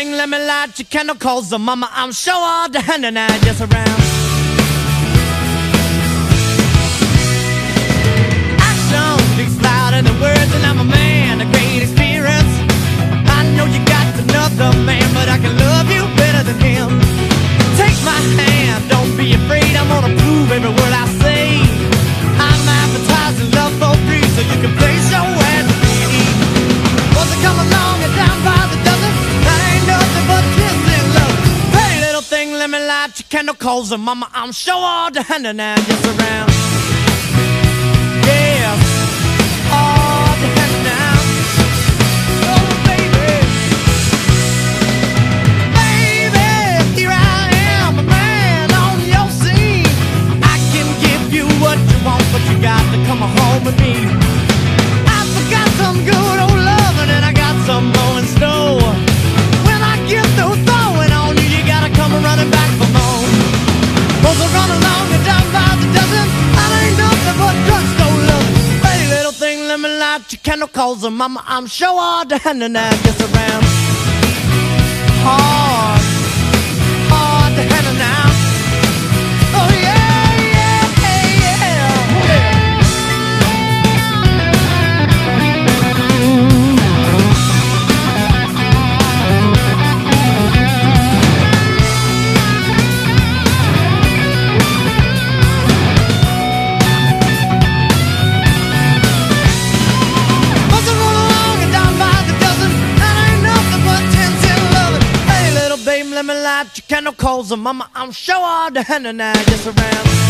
thing, let me light your candle cause the mama. I'm sure all the hand and I just around. got your chemicals and mama, I'm sure all the hand now just around. What you want, but you got to come home with me. I forgot some good got your chemicals, and mama, I'm sure all the hand and gets around. Let me light your candle, cause them. Mama, I'm sure all the henna now, yes around.